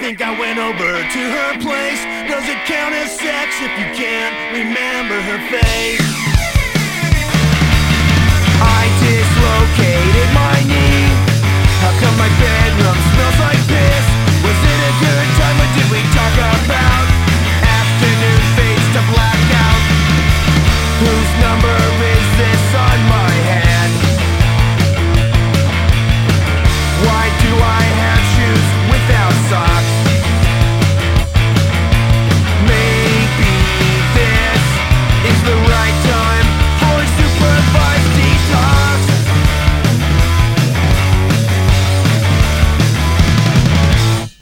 think I went over to her place. Does it count as sex if you can't remember her face?